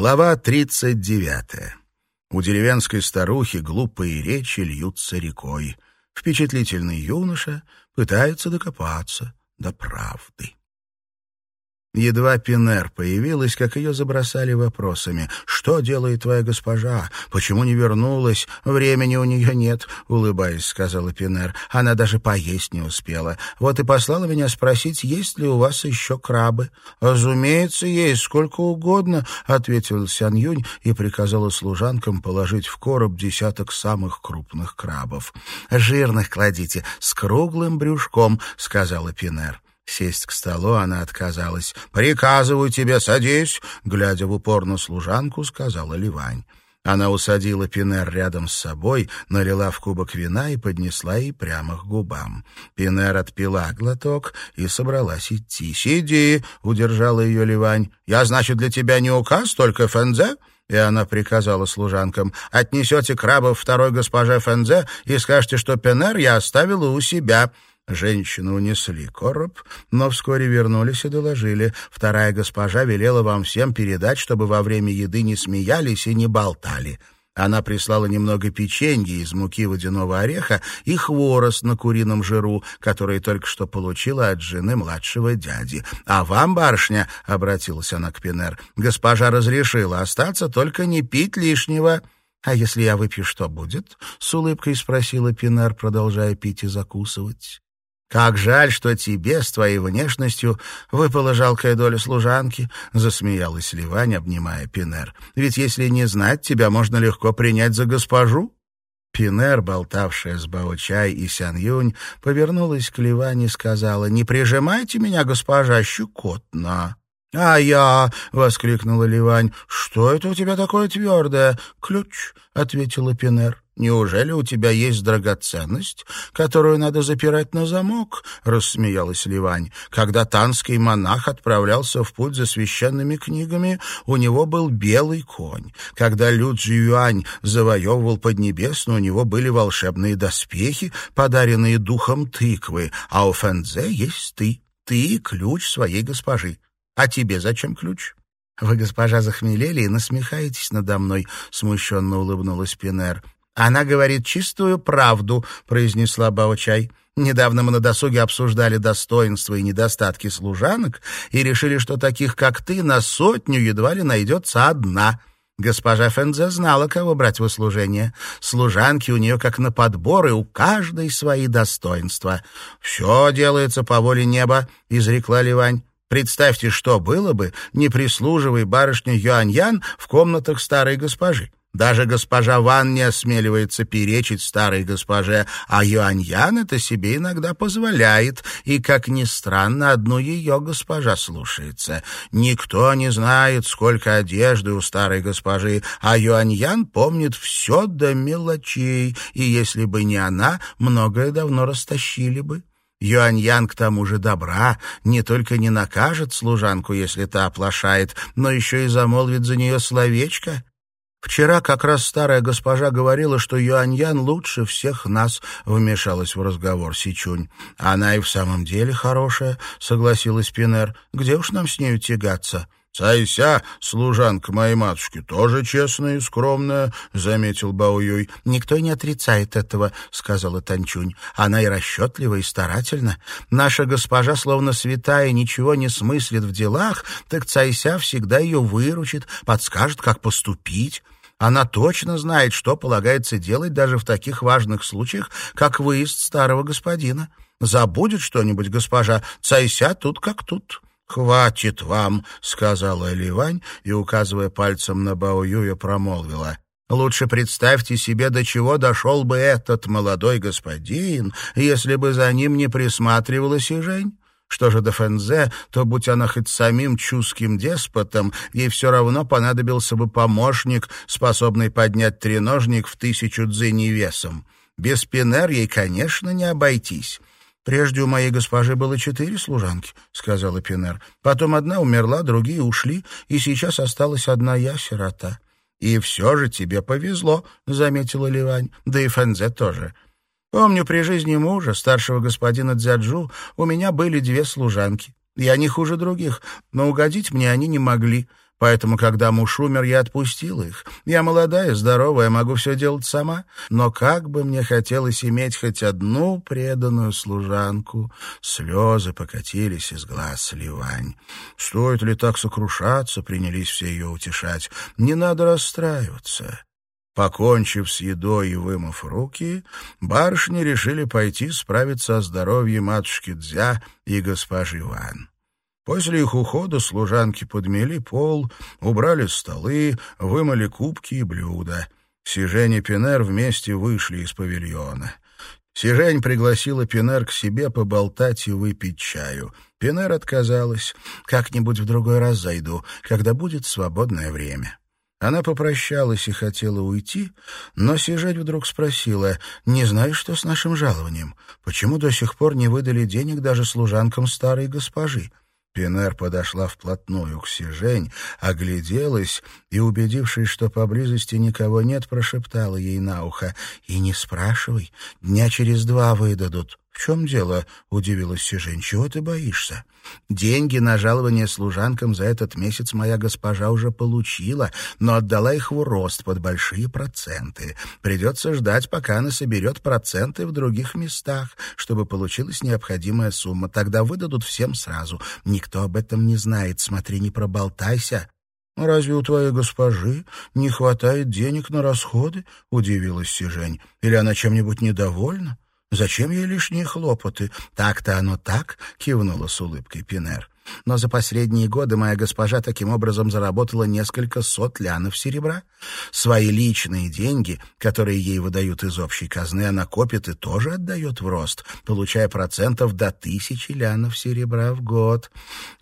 Глава 39. У деревенской старухи глупые речи льются рекой. Впечатлительный юноша пытается докопаться до правды. Едва Пинер появилась, как ее забросали вопросами. «Что делает твоя госпожа? Почему не вернулась? Времени у нее нет», — улыбаясь, сказала Пинер. «Она даже поесть не успела. Вот и послала меня спросить, есть ли у вас еще крабы». «Разумеется, есть, сколько угодно», — ответил Сян Юнь и приказала служанкам положить в короб десяток самых крупных крабов. «Жирных кладите, с круглым брюшком», — сказала Пинер. Сесть к столу она отказалась. «Приказываю тебе, садись!» Глядя в упор на служанку, сказала Ливань. Она усадила Пинер рядом с собой, налила в кубок вина и поднесла ей прямо к губам. Пинер отпила глоток и собралась идти. «Сиди!» — удержала ее Ливань. «Я, значит, для тебя не указ, только фензе?» И она приказала служанкам, «Отнесете крабов второй госпоже Фензе и скажете, что Пинер я оставила у себя». Женщины унесли короб, но вскоре вернулись и доложили. Вторая госпожа велела вам всем передать, чтобы во время еды не смеялись и не болтали. Она прислала немного печенья из муки водяного ореха и хворост на курином жиру, который только что получила от жены младшего дяди. «А вам, барышня, — обратилась она к Пинер, — госпожа разрешила остаться, только не пить лишнего». «А если я выпью, что будет?» — с улыбкой спросила Пинер, продолжая пить и закусывать. «Как жаль, что тебе с твоей внешностью выпала жалкая доля служанки», — засмеялась Ливань, обнимая Пинер. «Ведь если не знать, тебя можно легко принять за госпожу». Пинер, болтавшая с Баочай и Сян Юнь, повернулась к Ливане и сказала, «Не прижимайте меня, госпожа, щекотно». «А я!» — воскликнула Ливань. «Что это у тебя такое твердое?» «Ключ», — ответила Пинер. «Неужели у тебя есть драгоценность, которую надо запирать на замок?» — рассмеялась Ливань. «Когда танский монах отправлялся в путь за священными книгами, у него был белый конь. Когда Лю Юань завоевывал Поднебесную, у него были волшебные доспехи, подаренные духом тыквы, а у Фэнзе есть ты. Ты — ключ своей госпожи. А тебе зачем ключ?» «Вы, госпожа, захмелели и насмехаетесь надо мной», — смущенно улыбнулась Пинер. «Она говорит чистую правду», — произнесла Баочай. «Недавно мы на досуге обсуждали достоинства и недостатки служанок и решили, что таких, как ты, на сотню едва ли найдется одна». Госпожа Фензе знала, кого брать в услужение. Служанки у нее как на подбор, и у каждой свои достоинства. «Все делается по воле неба», — изрекла Ливань. Представьте, что было бы, не прислуживая барышне Юаньян в комнатах старой госпожи. Даже госпожа Ван не осмеливается перечить старой госпоже, а Юаньян это себе иногда позволяет, и, как ни странно, одну ее госпожа слушается. Никто не знает, сколько одежды у старой госпожи, а Юаньян помнит все до мелочей, и если бы не она, многое давно растащили бы. Юаньян к тому же добра, не только не накажет служанку, если та оплошает, но еще и замолвит за нее словечко. Вчера как раз старая госпожа говорила, что Юаньян лучше всех нас, вмешалась в разговор Сичунь. Она и в самом деле хорошая, согласилась Пинер. Где уж нам с нею тягаться? «Цайся, служанка моей матушки, тоже честная и скромная», — заметил Баоюй. «Никто не отрицает этого», — сказала Танчунь. «Она и расчетлива, и старательна. Наша госпожа, словно святая, ничего не смыслит в делах, так Цайся всегда ее выручит, подскажет, как поступить». Она точно знает, что полагается делать даже в таких важных случаях, как выезд старого господина. Забудет что-нибудь госпожа, цайся тут как тут. «Хватит вам», — сказала Ливань и, указывая пальцем на Бао Юя, промолвила. «Лучше представьте себе, до чего дошел бы этот молодой господин, если бы за ним не присматривалась и Жень». Что же до Фензе, то, будь она хоть самим чуским деспотом, ей все равно понадобился бы помощник, способный поднять треножник в тысячу дзыней весом. Без Пинер ей, конечно, не обойтись. «Прежде у моей госпожи было четыре служанки», — сказала Пинер. «Потом одна умерла, другие ушли, и сейчас осталась одна я, сирота». «И все же тебе повезло», — заметила Ливань. «Да и Фэнзе тоже». «Помню, при жизни мужа, старшего господина Дзяджу, у меня были две служанки. Я не хуже других, но угодить мне они не могли. Поэтому, когда муж умер, я отпустила их. Я молодая, здоровая, могу все делать сама. Но как бы мне хотелось иметь хоть одну преданную служанку. Слезы покатились из глаз Ливань. Стоит ли так сокрушаться, принялись все ее утешать. Не надо расстраиваться. Покончив с едой и вымыв руки, барышни решили пойти справиться о здоровье матушки Дзя и госпожи Ван. После их ухода служанки подмели пол, убрали столы, вымыли кубки и блюда. Сижень и Пинер вместе вышли из павильона. Сижень пригласила Пинер к себе поболтать и выпить чаю. Пинер отказалась. «Как-нибудь в другой раз зайду, когда будет свободное время». Она попрощалась и хотела уйти, но Сижень вдруг спросила, «Не знаешь, что с нашим жалованием? Почему до сих пор не выдали денег даже служанкам старой госпожи?» Пинер подошла вплотную к Сижень, огляделась и, убедившись, что поблизости никого нет, прошептала ей на ухо. «И не спрашивай, дня через два выдадут». «В чем дело?» — удивилась Сижень. «Чего ты боишься?» «Деньги на жалование служанкам за этот месяц моя госпожа уже получила, но отдала их в рост под большие проценты. Придется ждать, пока она соберет проценты в других местах, чтобы получилась необходимая сумма. Тогда выдадут всем сразу. Никто об этом не знает. Смотри, не проболтайся». «Разве у твоей госпожи не хватает денег на расходы?» — удивилась Сижень. «Или она чем-нибудь недовольна?» Зачем ей лишние хлопоты? Так-то оно так, кивнула с улыбкой Пинер. Но за последние годы моя госпожа таким образом заработала несколько сот лянов серебра. Свои личные деньги, которые ей выдают из общей казны, она копит и тоже отдает в рост, получая процентов до тысячи лянов серебра в год.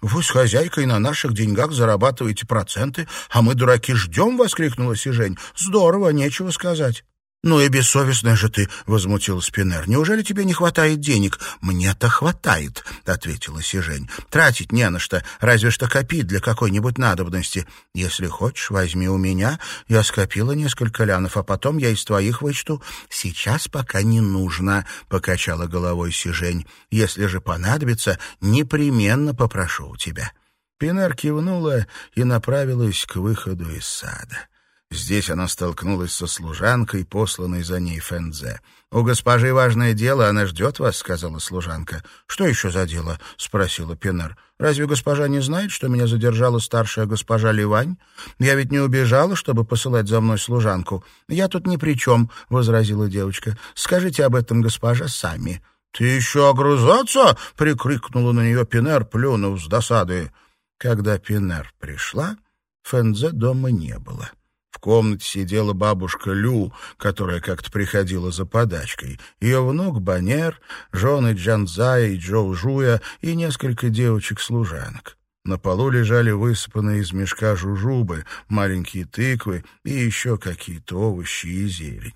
«Вы с хозяйкой на наших деньгах зарабатываете проценты, а мы, дураки, ждем!» — воскликнула Сижень. «Здорово, нечего сказать». «Ну и бессовестная же ты», — возмутился Пинер. «Неужели тебе не хватает денег?» «Мне-то хватает», — ответила Сижень. «Тратить не на что, разве что копить для какой-нибудь надобности. Если хочешь, возьми у меня. Я скопила несколько лянов, а потом я из твоих вычту. Сейчас пока не нужно», — покачала головой Сижень. «Если же понадобится, непременно попрошу у тебя». Пинер кивнула и направилась к выходу из сада. Здесь она столкнулась со служанкой, посланной за ней Фэнзе. «У госпожи важное дело, она ждет вас», — сказала служанка. «Что еще за дело?» — спросила Пенер. «Разве госпожа не знает, что меня задержала старшая госпожа Ливань? Я ведь не убежала, чтобы посылать за мной служанку. Я тут ни при чем», — возразила девочка. «Скажите об этом госпожа сами». «Ты еще огрызаться?» — прикрикнула на нее Пинер, плюнув с досады. Когда Пинер пришла, Фэнзе дома не было. В комнате сидела бабушка Лю, которая как-то приходила за подачкой, ее внук Банер, жены Джанзая и Джоу Жуя и несколько девочек-служанок. На полу лежали высыпанные из мешка жужубы, маленькие тыквы и еще какие-то овощи и зелень.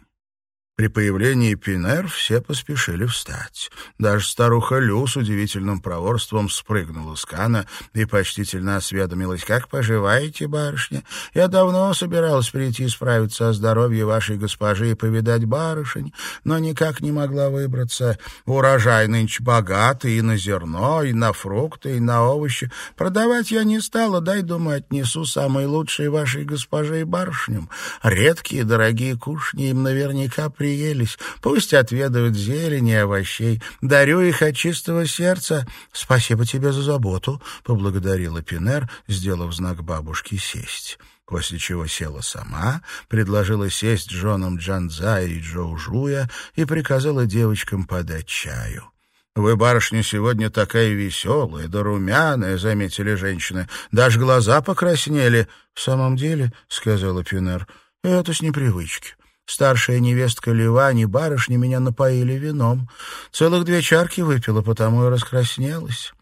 При появлении Пинер все поспешили встать. Даже старуха Лю с удивительным проворством спрыгнула с кана и почтительно осведомилась, «Как поживаете, барышня? Я давно собиралась прийти справиться о здоровье вашей госпожи и повидать барышень, но никак не могла выбраться. Урожай нынче богатый и на зерно, и на фрукты, и на овощи. Продавать я не стала, дай, думаю, отнесу самые лучшие вашей госпоже и барышням. Редкие дорогие кушни им наверняка приелись. Пусть отведают зелени и овощей. Дарю их от чистого сердца. Спасибо тебе за заботу, — поблагодарила Пинер, сделав знак бабушке сесть после чего села сама, предложила сесть женам Джанза и Джоу Жуя и приказала девочкам подать чаю. «Вы, барышня, сегодня такая веселая, да румяная», — заметили женщины. «Даже глаза покраснели». «В самом деле», — сказала Пинер, — «это с непривычки. Старшая невестка Ливани, барышни меня напоили вином. Целых две чарки выпила, потому и раскраснелась.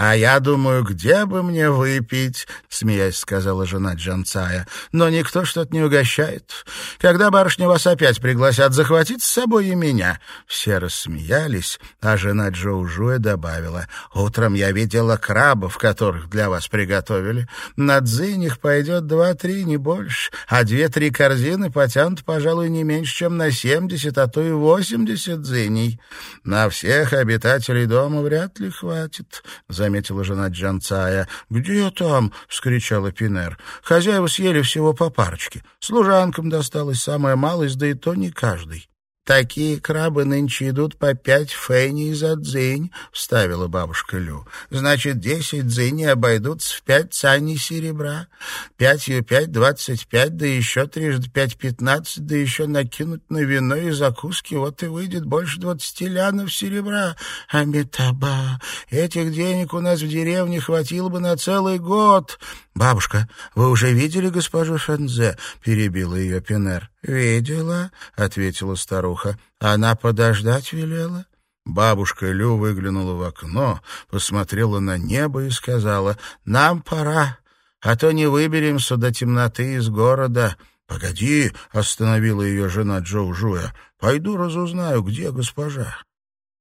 «А я думаю, где бы мне выпить?» — смеясь сказала жена Джанцая. «Но никто что-то не угощает. Когда барышни вас опять пригласят, захватить с собой и меня». Все рассмеялись, а жена Джоу Жуя добавила. «Утром я видела крабов, которых для вас приготовили. На дзынях пойдет два-три, не больше, а две-три корзины потянут, пожалуй, не меньше, чем на семьдесят, а то и восемьдесят дзыней. На всех обитателей дома вряд ли хватит». — заметила жена Джанцая. «Где там?» — вскричала Пинер. «Хозяева съели всего по парочке. Служанкам досталось самая малость, да и то не каждый». «Такие крабы нынче идут по пять фейней за дзынь», — вставила бабушка Лю. «Значит, десять дзыней обойдутся в пять цаней серебра. Пятью пять — двадцать пять, да еще трижды пять — пятнадцать, да еще накинуть на вино и закуски. Вот и выйдет больше двадцати лянов серебра. Амитаба! Этих денег у нас в деревне хватило бы на целый год». «Бабушка, вы уже видели госпожу Фензе?» — перебила ее Пинер. «Видела», — ответила старуха. «Она подождать велела». Бабушка Лю выглянула в окно, посмотрела на небо и сказала, «Нам пора, а то не выберемся до темноты из города». «Погоди», — остановила ее жена Джоу Жуя, «пойду разузнаю, где госпожа».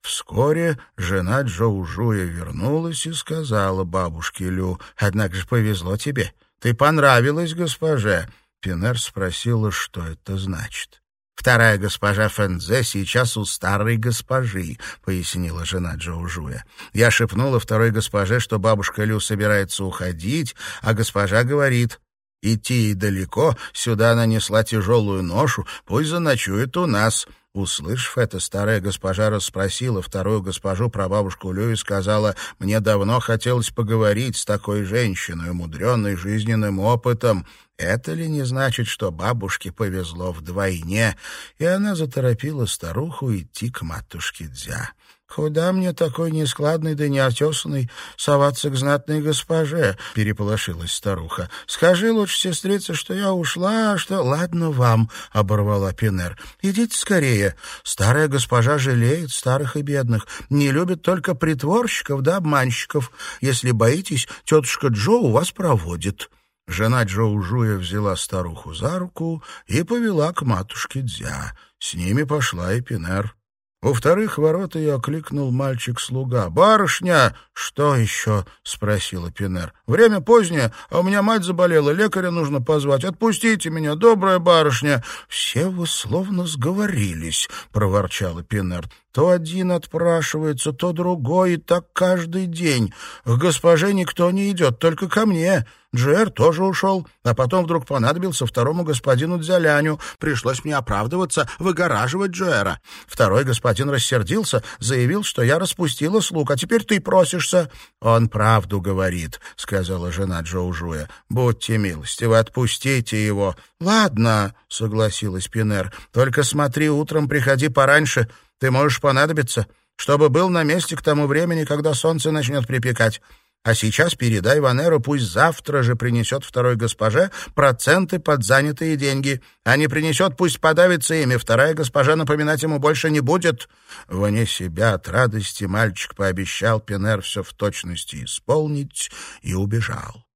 Вскоре жена Джоу Жуя вернулась и сказала бабушке Лю, «Однако же повезло тебе. Ты понравилась госпоже». Пинер спросила, что это значит. «Вторая госпожа Фэнзе сейчас у старой госпожи», — пояснила жена Джоу Жуя. «Я шепнула второй госпоже, что бабушка Лю собирается уходить, а госпожа говорит, идти ей далеко, сюда она несла тяжелую ношу, пусть заночует у нас». Услышав это, старая госпожа расспросила вторую госпожу про бабушку Лю и сказала, «Мне давно хотелось поговорить с такой женщиной, умудренной жизненным опытом. Это ли не значит, что бабушке повезло вдвойне?» И она заторопила старуху идти к матушке Дзя. «Куда мне такой нескладный да неотесанный соваться к знатной госпоже?» — переполошилась старуха. «Скажи лучше, сестрица, что я ушла, а что...» «Ладно вам», — оборвала Пинер. «Идите скорее. Старая госпожа жалеет старых и бедных, не любит только притворщиков да обманщиков. Если боитесь, тетушка Джо у вас проводит». Жена Джоу Жуя взяла старуху за руку и повела к матушке Дзя. С ними пошла и Пинер. У вторых ворот ее окликнул мальчик-слуга. «Барышня!» «Что еще?» — спросила Пинер. «Время позднее, а у меня мать заболела, лекаря нужно позвать. Отпустите меня, добрая барышня!» «Все вы словно сговорились», — проворчала Пинер. То один отпрашивается, то другой, и так каждый день. К госпоже никто не идет, только ко мне. Джер тоже ушел, а потом вдруг понадобился второму господину Дзяляню. Пришлось мне оправдываться, выгораживать Джера. Второй господин рассердился, заявил, что я распустила слуг, а теперь ты просишься. — Он правду говорит, — сказала жена Джоу Жуя. — Будьте милостивы, отпустите его. — Ладно, — согласилась Пинер, — только смотри, утром приходи пораньше. Ты можешь понадобиться, чтобы был на месте к тому времени, когда солнце начнет припекать. А сейчас передай Ванеру, пусть завтра же принесет второй госпоже проценты под занятые деньги. А не принесет, пусть подавится ими. Вторая госпожа напоминать ему больше не будет. Вне себя от радости мальчик пообещал Пенер все в точности исполнить и убежал.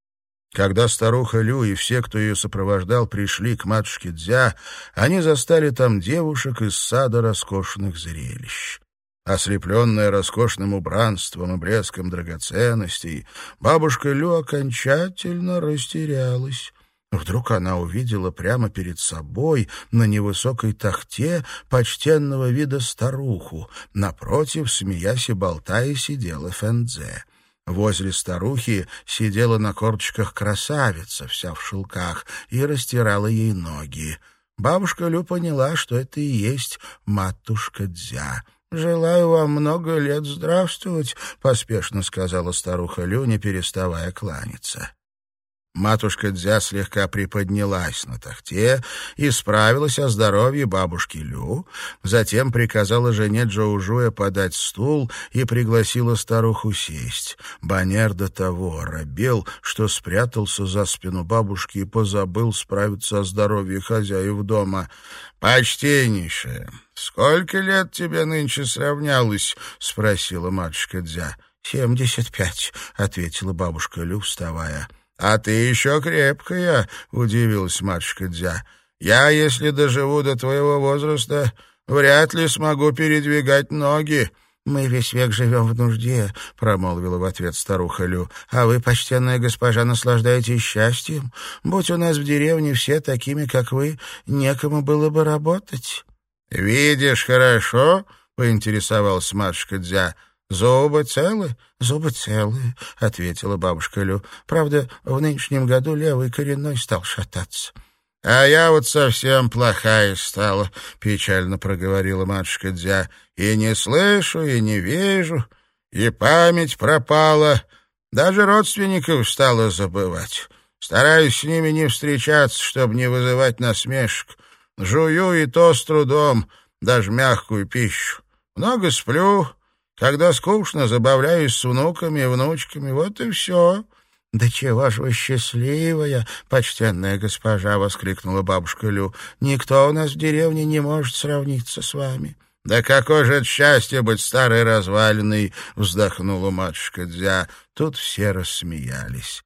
Когда старуха Лю и все, кто ее сопровождал, пришли к матушке Дзя, они застали там девушек из сада роскошных зрелищ. Ослепленная роскошным убранством и блеском драгоценностей, бабушка Лю окончательно растерялась. Вдруг она увидела прямо перед собой на невысокой тахте почтенного вида старуху. Напротив, смеясь и болтая, сидела Фэнзе. Возле старухи сидела на корточках красавица, вся в шелках, и растирала ей ноги. Бабушка Лю поняла, что это и есть матушка Дзя. «Желаю вам много лет здравствовать», — поспешно сказала старуха Лю, не переставая кланяться. Матушка Дзя слегка приподнялась на тахте и справилась о здоровье бабушки Лю, затем приказала жене Джоужуя подать стул и пригласила старуху сесть. Банер до того робел, что спрятался за спину бабушки и позабыл справиться о здоровье хозяев дома. «Почтеннейшая, сколько лет тебе нынче сравнялось?» — спросила матушка Дзя. «Семьдесят пять», — ответила бабушка Лю, вставая. «А ты еще крепкая», — удивилась матушка Дзя. «Я, если доживу до твоего возраста, вряд ли смогу передвигать ноги». «Мы весь век живем в нужде», — промолвила в ответ старуха Лю. «А вы, почтенная госпожа, наслаждаетесь счастьем? Будь у нас в деревне все такими, как вы, некому было бы работать». «Видишь хорошо?» — поинтересовалась матушка Дзя. «Зубы целы?» «Зубы целы», — ответила бабушка Лю. «Правда, в нынешнем году левый коренной стал шататься». «А я вот совсем плохая стала», — печально проговорила матушка Дзя. «И не слышу, и не вижу, и память пропала. Даже родственников стала забывать. Стараюсь с ними не встречаться, чтобы не вызывать насмешек. Жую и то с трудом, даже мягкую пищу. Много сплю, когда скучно, забавляюсь с внуками и внучками. Вот и все». «Да чего ж вы счастливая, почтенная госпожа!» — воскликнула бабушка Лю. «Никто у нас в деревне не может сравниться с вами». «Да какое же это счастье быть старой развалиной!» — вздохнула матушка Дзя. Тут все рассмеялись.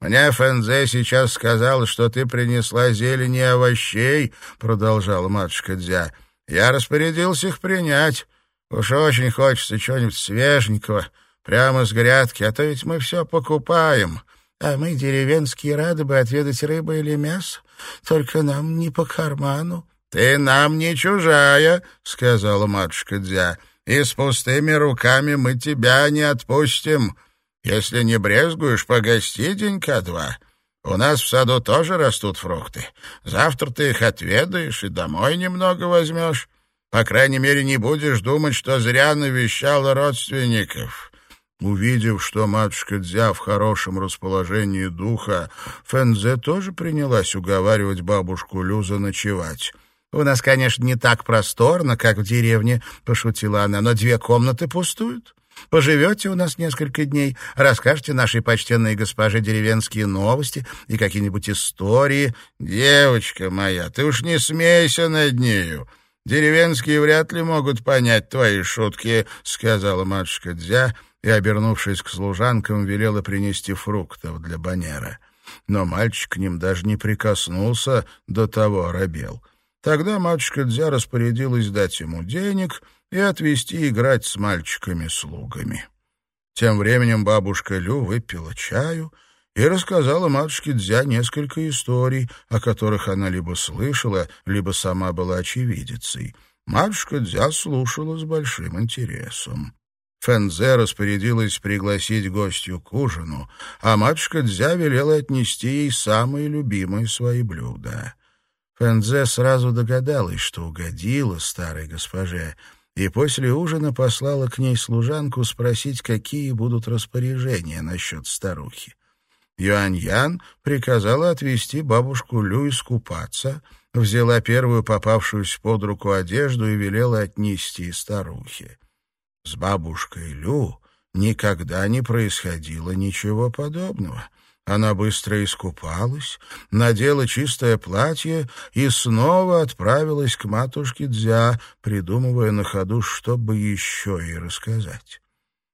«Мне Фэнзе сейчас сказал, что ты принесла зелени и овощей», — продолжала матушка Дзя. «Я распорядился их принять. Уж очень хочется чего-нибудь свеженького, прямо с грядки, а то ведь мы все покупаем. А мы, деревенские, рады бы отведать рыбы или мясо, только нам не по карману. — Ты нам не чужая, — сказала матушка Дзя, — и с пустыми руками мы тебя не отпустим. Если не брезгуешь, погости денька-два. У нас в саду тоже растут фрукты. Завтра ты их отведаешь и домой немного возьмешь. По крайней мере, не будешь думать, что зря навещала родственников. Увидев, что матушка Дзя в хорошем расположении духа, Фэнзе тоже принялась уговаривать бабушку Лю заночевать. «У нас, конечно, не так просторно, как в деревне», — пошутила она, «но две комнаты пустуют. Поживете у нас несколько дней, расскажете нашей почтенной госпоже деревенские новости и какие-нибудь истории». «Девочка моя, ты уж не смейся над нею. Деревенские вряд ли могут понять твои шутки», — сказала матушка Дзя, — и, обернувшись к служанкам, велела принести фруктов для Банера. Но мальчик к ним даже не прикоснулся, до того оробел. Тогда матушка Дзя распорядилась дать ему денег и отвезти играть с мальчиками-слугами. Тем временем бабушка Лю выпила чаю и рассказала матушке Дзя несколько историй, о которых она либо слышала, либо сама была очевидицей. Матушка Дзя слушала с большим интересом. Фэнзе распорядилась пригласить гостью к ужину, а матушка Дзя велела отнести ей самые любимые свои блюда. Фэнзе сразу догадалась, что угодила старой госпоже, и после ужина послала к ней служанку спросить, какие будут распоряжения насчет старухи. Юань-Ян приказала отвезти бабушку Лю искупаться, взяла первую попавшуюся под руку одежду и велела отнести старухе. С бабушкой Лю никогда не происходило ничего подобного. Она быстро искупалась, надела чистое платье и снова отправилась к матушке Дзя, придумывая на ходу, что бы еще ей рассказать.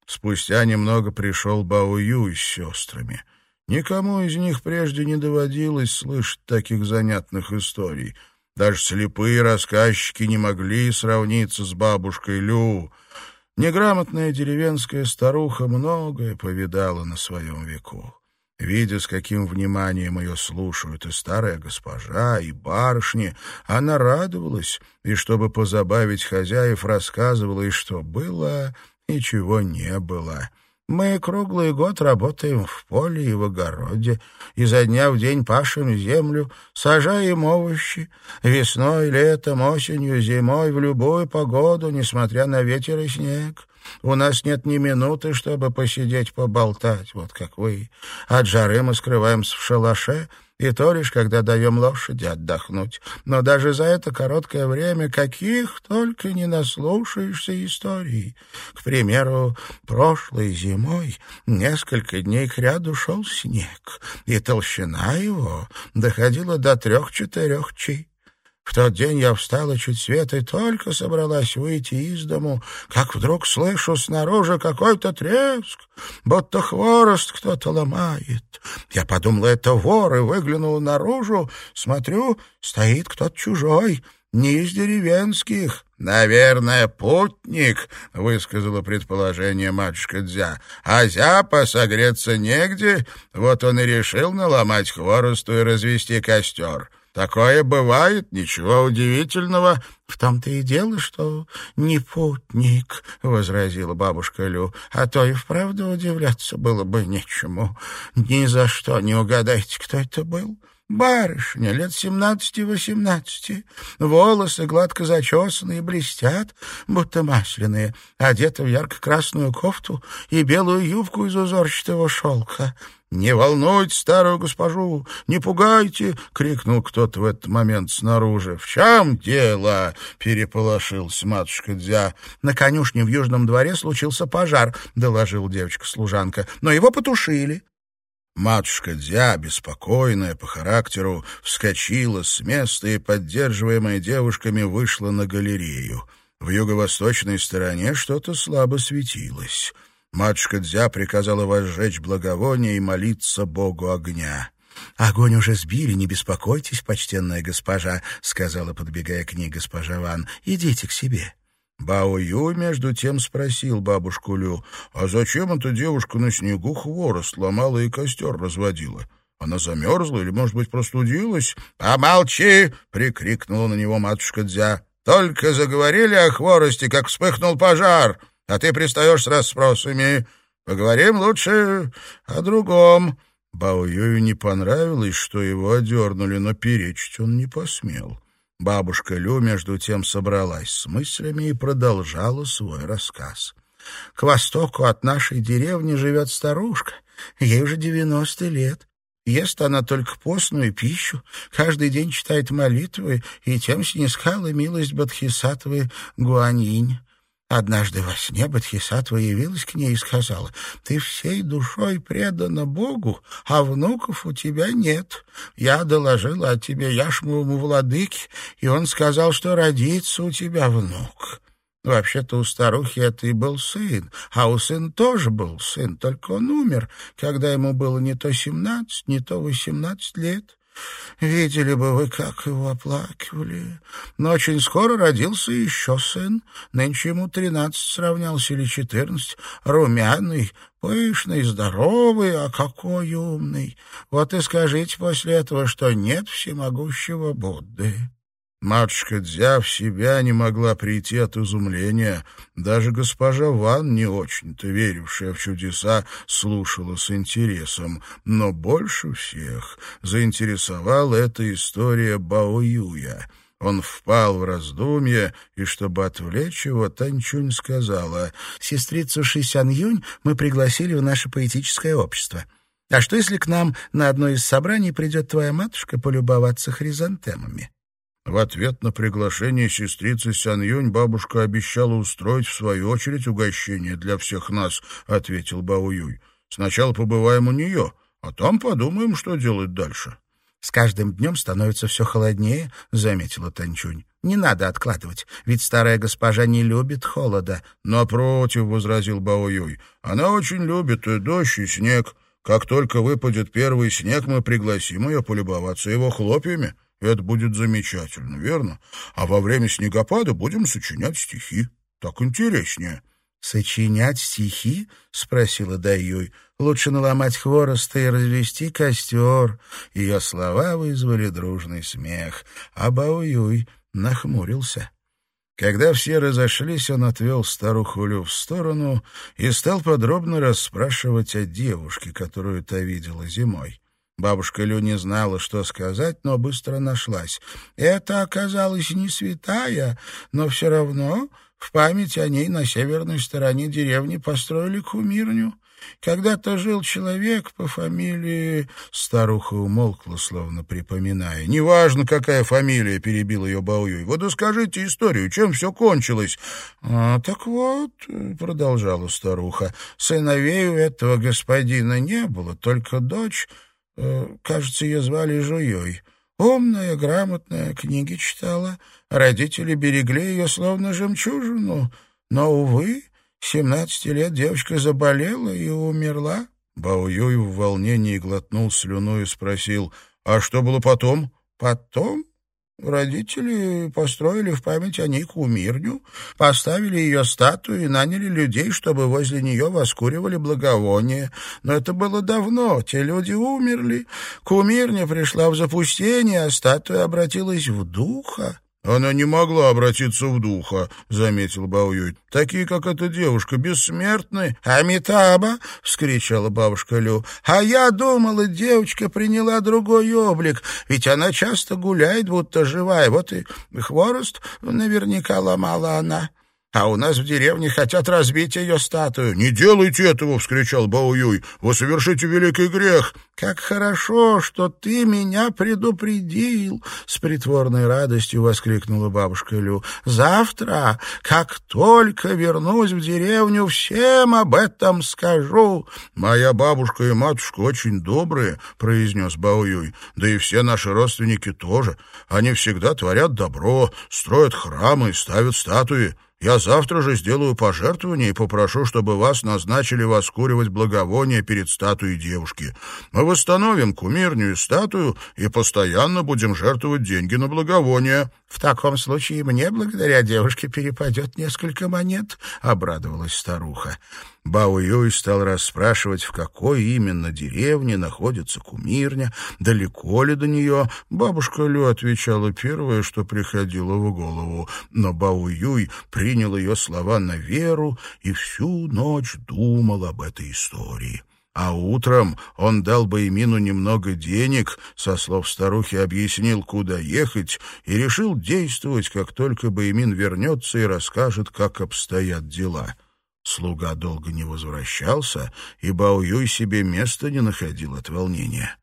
Спустя немного пришел Баую с сестрами. Никому из них прежде не доводилось слышать таких занятных историй. Даже слепые рассказчики не могли сравниться с бабушкой Лю. Неграмотная деревенская старуха многое повидала на своем веку. Видя, с каким вниманием ее слушают и старая госпожа, и барышни, она радовалась, и, чтобы позабавить хозяев, рассказывала, и что было, и чего не было. Мы круглый год работаем в поле и в огороде, изо дня в день пашем землю, сажаем овощи. Весной, летом, осенью, зимой, в любую погоду, несмотря на ветер и снег. У нас нет ни минуты, чтобы посидеть поболтать, вот как вы. От жары мы скрываемся в шалаше, и то лишь, когда даем лошади отдохнуть. Но даже за это короткое время каких только не наслушаешься историй. К примеру, прошлой зимой несколько дней кряду шел снег, и толщина его доходила до трех-четырех чи. В тот день я встала чуть свет и только собралась выйти из дому, как вдруг слышу снаружи какой-то треск, будто хворост кто-то ломает. Я подумала, это вор, и выглянула наружу. Смотрю, стоит кто-то чужой, не из деревенских. «Наверное, путник», — высказала предположение матушка Дзя. «А зяпа согреться негде, вот он и решил наломать хворосту и развести костер». Такое бывает, ничего удивительного. — В том-то и дело, что не путник, — возразила бабушка Лю, — а то и вправду удивляться было бы нечему. Ни за что не угадайте, кто это был. Барышня, лет семнадцати-восемнадцати, волосы гладко зачесанные блестят, будто масляные, одета в ярко-красную кофту и белую юбку из узорчатого шелка. «Не волнуйте старую госпожу, не пугайте!» — крикнул кто-то в этот момент снаружи. «В чем дело?» — переполошился матушка Дзя. «На конюшне в Южном дворе случился пожар», — доложил девочка-служанка. «Но его потушили». Матушка Дзя, беспокойная по характеру, вскочила с места и, поддерживаемая девушками, вышла на галерею. В юго-восточной стороне что-то слабо светилось. Матушка Дзя приказала возжечь благовоние и молиться богу огня. «Огонь уже сбили, не беспокойтесь, почтенная госпожа», — сказала, подбегая к ней госпожа Ван. «Идите к себе». Бао Ю между тем спросил бабушку Лю, а зачем эта девушка на снегу хворост ломала и костер разводила? Она замерзла или, может быть, простудилась? «Помолчи!» — прикрикнула на него матушка Дзя. «Только заговорили о хворости, как вспыхнул пожар, а ты пристаешь с расспросами. Поговорим лучше о другом». Бао Юю не понравилось, что его одернули, но перечить он не посмел. Бабушка Лю, между тем, собралась с мыслями и продолжала свой рассказ. «К востоку от нашей деревни живет старушка. Ей уже девяносто лет. Ест она только постную пищу, каждый день читает молитвы и тем снискала милость Бадхисатвы Гуаньинь. Однажды во сне Бадхисатва явилась к ней и сказала, «Ты всей душой предана Богу, а внуков у тебя нет. Я доложила о тебе Яшмовому владыке, и он сказал, что родится у тебя внук». Вообще-то у старухи это и был сын, а у сына тоже был сын, только он умер, когда ему было не то семнадцать, не то восемнадцать лет. Видели бы вы, как его оплакивали. Но очень скоро родился еще сын. Нынче ему тринадцать сравнялся или четырнадцать. Румяный, пышный, здоровый, а какой умный. Вот и скажите после этого, что нет всемогущего Будды. Матушка Дзя в себя не могла прийти от изумления. Даже госпожа Ван, не очень-то верившая в чудеса, слушала с интересом. Но больше всех заинтересовала эта история Бао Юя. Он впал в раздумье, и, чтобы отвлечь его, Танчунь сказала, «Сестрицу Шисян Юнь мы пригласили в наше поэтическое общество. А что, если к нам на одно из собраний придет твоя матушка полюбоваться хризантемами?» В ответ на приглашение сестрицы Сян Юнь бабушка обещала устроить в свою очередь угощение для всех нас, — ответил Бао Юй. Сначала побываем у нее, а там подумаем, что делать дальше. — С каждым днем становится все холоднее, — заметила Танчунь. — Не надо откладывать, ведь старая госпожа не любит холода. — Напротив, — возразил Бао Юй, — она очень любит и дождь, и снег. Как только выпадет первый снег, мы пригласим ее полюбоваться его хлопьями. Это будет замечательно, верно? А во время снегопада будем сочинять стихи. Так интереснее. «Сочинять стихи?» — спросила Даюй. «Лучше наломать хвороста и развести костер». Ее слова вызвали дружный смех, а Бауюй нахмурился. Когда все разошлись, он отвел старуху Лю в сторону и стал подробно расспрашивать о девушке, которую та видела зимой. Бабушка Лю не знала, что сказать, но быстро нашлась. Это оказалась не святая, но все равно в память о ней на северной стороне деревни построили кумирню. Когда-то жил человек по фамилии... Старуха умолкла, словно припоминая. «Неважно, какая фамилия», — перебил ее Баоюй. «Вот расскажите историю, чем все кончилось». «А, «Так вот», — продолжала старуха, — «сыновей у этого господина не было, только дочь...» Э, кажется, ее звали Жуей. Умная, грамотная, книги читала. Родители берегли ее словно жемчужину. Но, увы, семнадцати лет девочка заболела и умерла. Баоюй в волнении глотнул слюну и спросил, «А что было потом?» «Потом? Родители построили в память о ней кумирню, поставили ее статую и наняли людей, чтобы возле нее воскуривали благовоние. Но это было давно, те люди умерли. Кумирня пришла в запустение, а статуя обратилась в духа. «Она не могла обратиться в духа», — заметил Баоюй. «Такие, как эта девушка, бессмертны». «Амитаба!» — вскричала бабушка Лю. «А я думала, девочка приняла другой облик, ведь она часто гуляет, будто живая. Вот и хворост наверняка ломала она». А у нас в деревне хотят разбить ее статую. «Не делайте этого!» — вскричал Баоюй. «Вы совершите великий грех!» «Как хорошо, что ты меня предупредил!» — с притворной радостью воскликнула бабушка Лю. «Завтра, как только вернусь в деревню, всем об этом скажу!» «Моя бабушка и матушка очень добрые», — произнес Баоюй. «Да и все наши родственники тоже. Они всегда творят добро, строят храмы и ставят статуи». Я завтра же сделаю пожертвование и попрошу, чтобы вас назначили воскуривать благовоние перед статуей девушки. Мы восстановим кумирню и статую и постоянно будем жертвовать деньги на благовоние». «В таком случае мне, благодаря девушке, перепадет несколько монет», — обрадовалась старуха. Бао Юй стал расспрашивать, в какой именно деревне находится кумирня, далеко ли до нее. Бабушка Лю отвечала первое, что приходило в голову, но Бао Юй принял ее слова на веру и всю ночь думал об этой истории. А утром он дал Баймину немного денег, со слов старухи объяснил, куда ехать, и решил действовать, как только Баймин вернется и расскажет, как обстоят дела. Слуга долго не возвращался, и Бао Юй себе места не находил от волнения.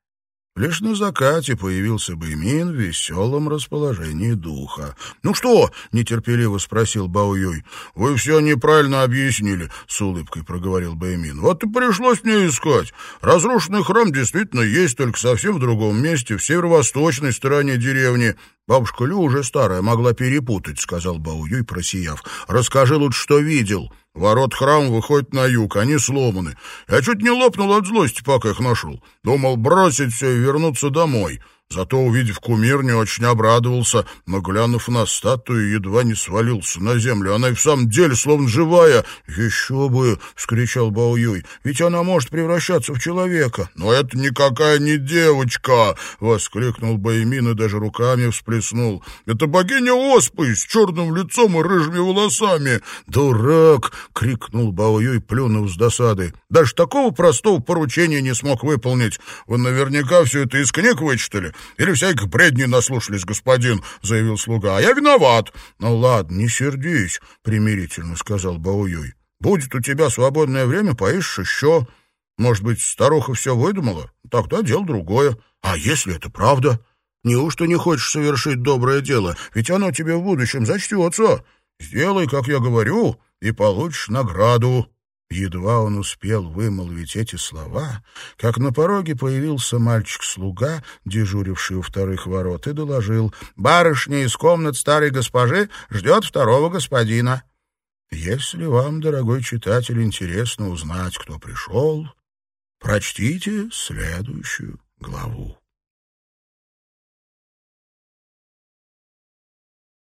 Лишь на закате появился Бэймин в веселом расположении духа. «Ну что?» — нетерпеливо спросил Бао Юй. «Вы все неправильно объяснили», — с улыбкой проговорил Бэймин. «Вот и пришлось мне искать. Разрушенный храм действительно есть, только совсем в другом месте, в северо-восточной стороне деревни. Бабушка Лю уже старая, могла перепутать», — сказал Бао Юй, просияв. «Расскажи лучше, что видел». Ворот храма выходят на юг, они сломаны. Я чуть не лопнул от злости, пока их нашел. Думал бросить все и вернуться домой. Зато, увидев кумирню, очень обрадовался, но, глянув на статую, едва не свалился на землю. Она и в самом деле словно живая. «Еще бы!» — вскричал Баоюй. «Ведь она может превращаться в человека». «Но это никакая не девочка!» — воскликнул Баймин и даже руками всплеснул. «Это богиня Оспы с черным лицом и рыжими волосами!» «Дурак!» — крикнул Баоюй, плюнув с досады. «Даже такого простого поручения не смог выполнить. Вы наверняка все это из книг вычитали. Или всяких бредней наслушались, господин, — заявил слуга. — А я виноват. — Ну ладно, не сердись, — примирительно сказал Баоюй. — Будет у тебя свободное время, поищешь еще. Может быть, старуха все выдумала? Тогда дело другое. А если это правда? Неужто не хочешь совершить доброе дело? Ведь оно тебе в будущем зачтется. Сделай, как я говорю, и получишь награду. Едва он успел вымолвить эти слова, как на пороге появился мальчик-слуга, дежуривший у вторых ворот, и доложил «Барышня из комнат старой госпожи ждет второго господина». Если вам, дорогой читатель, интересно узнать, кто пришел, прочтите следующую главу.